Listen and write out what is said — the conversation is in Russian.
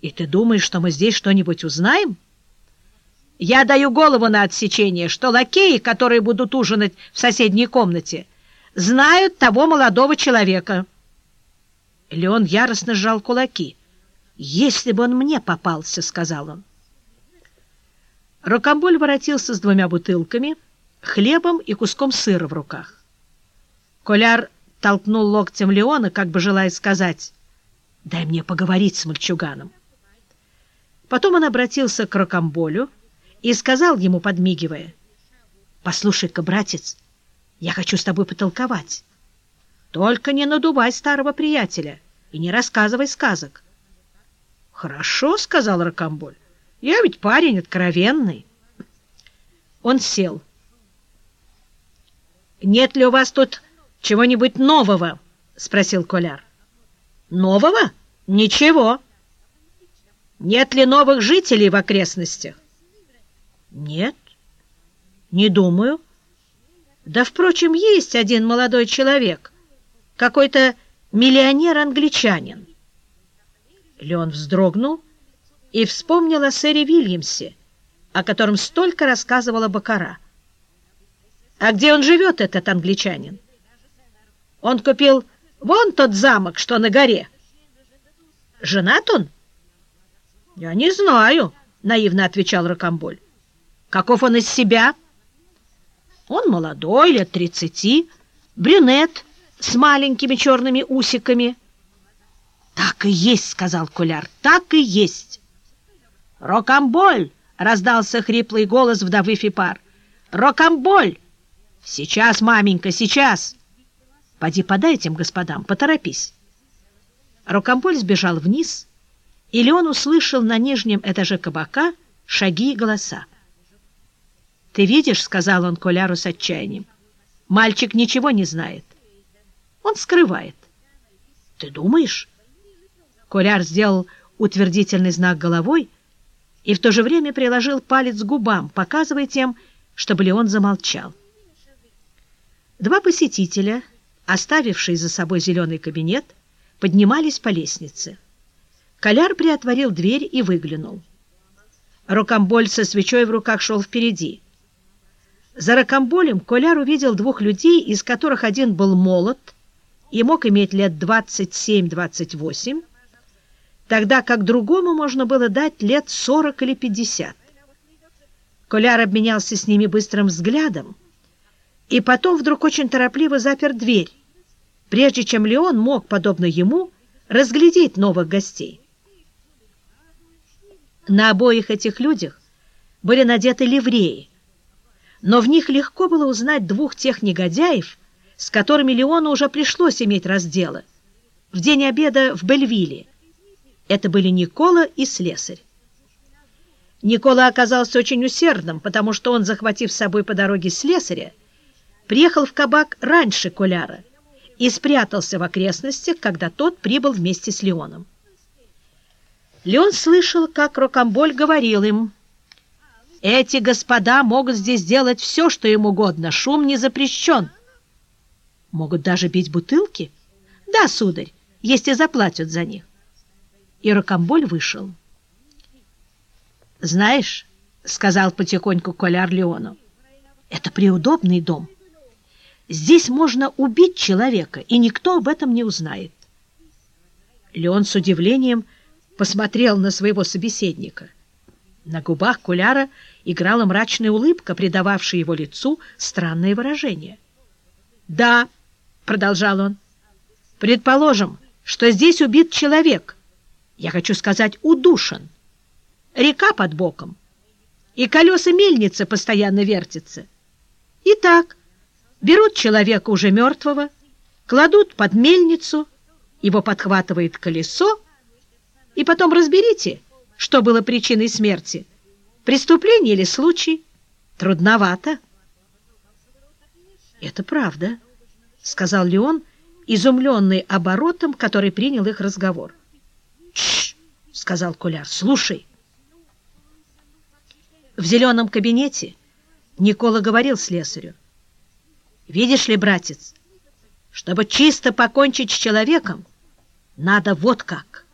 И ты думаешь, что мы здесь что-нибудь узнаем? Я даю голову на отсечение, что лакеи, которые будут ужинать в соседней комнате, знают того молодого человека. Леон яростно сжал кулаки. «Если бы он мне попался», — сказал он. Рокомболь воротился с двумя бутылками, хлебом и куском сыра в руках. Коляр толкнул локтем Леона, как бы желая сказать, «Дай мне поговорить с мальчуганом». Потом он обратился к Рокомболю и сказал ему, подмигивая, «Послушай-ка, братец, я хочу с тобой потолковать. Только не надувай старого приятеля и не рассказывай сказок». «Хорошо», — сказал Рокомболь, — «я ведь парень откровенный». Он сел. «Нет ли у вас тут чего-нибудь нового?» — спросил Коляр. «Нового? Ничего». Нет ли новых жителей в окрестностях? Нет, не думаю. Да, впрочем, есть один молодой человек, какой-то миллионер-англичанин. Леон вздрогнул и вспомнил о сэре Вильямсе, о котором столько рассказывала Бакара. А где он живет, этот англичанин? Он купил вон тот замок, что на горе. Женат он? — «Я не знаю», — наивно отвечал Рокомболь. «Каков он из себя?» «Он молодой, лет тридцати, брюнет с маленькими черными усиками». «Так и есть», — сказал Куляр, — «так и есть». «Рокомболь!» — раздался хриплый голос вдовы Фипар. «Рокомболь!» «Сейчас, маменька, сейчас!» «Поди подай этим господам, поторопись». Рокомболь сбежал вниз или он услышал на нижнем этаже кабака шаги и голоса. «Ты видишь, — сказал он Коляру с отчаянием, — мальчик ничего не знает. Он скрывает. Ты думаешь?» Коляр сделал утвердительный знак головой и в то же время приложил палец к губам, показывая тем, чтобы Леон замолчал. Два посетителя, оставившие за собой зеленый кабинет, поднимались по лестнице. Коляр приотворил дверь и выглянул. Рокомболь со свечой в руках шел впереди. За Рокомболем Коляр увидел двух людей, из которых один был молод и мог иметь лет 27-28, тогда как другому можно было дать лет 40 или 50. Коляр обменялся с ними быстрым взглядом и потом вдруг очень торопливо запер дверь, прежде чем Леон мог, подобно ему, разглядеть новых гостей. На обоих этих людях были надеты ливреи, но в них легко было узнать двух тех негодяев, с которыми Леону уже пришлось иметь разделы, в день обеда в Бельвилле. Это были Никола и Слесарь. Никола оказался очень усердным, потому что он, захватив с собой по дороге слесаря, приехал в кабак раньше Коляра и спрятался в окрестностях, когда тот прибыл вместе с Леоном. Леон слышал, как Рокамболь говорил им, «Эти господа могут здесь делать все, что им угодно, шум не запрещен». «Могут даже бить бутылки?» «Да, сударь, если заплатят за них». И Рокамболь вышел. «Знаешь», — сказал потихоньку Коляр Леону, — «это преудобный дом. Здесь можно убить человека, и никто об этом не узнает». Леон с удивлением — посмотрел на своего собеседника. На губах Куляра играла мрачная улыбка, придававшая его лицу странное выражение. «Да», — продолжал он, — «предположим, что здесь убит человек, я хочу сказать, удушен, река под боком, и колеса мельницы постоянно вертятся. Итак, берут человека уже мертвого, кладут под мельницу, его подхватывает колесо, и потом разберите, что было причиной смерти. Преступление или случай? Трудновато. «Это правда», — сказал Леон, изумленный оборотом, который принял их разговор. «Тш!» — сказал Куляр. «Слушай». В зеленом кабинете Никола говорил слесарю. «Видишь ли, братец, чтобы чисто покончить с человеком, надо вот как».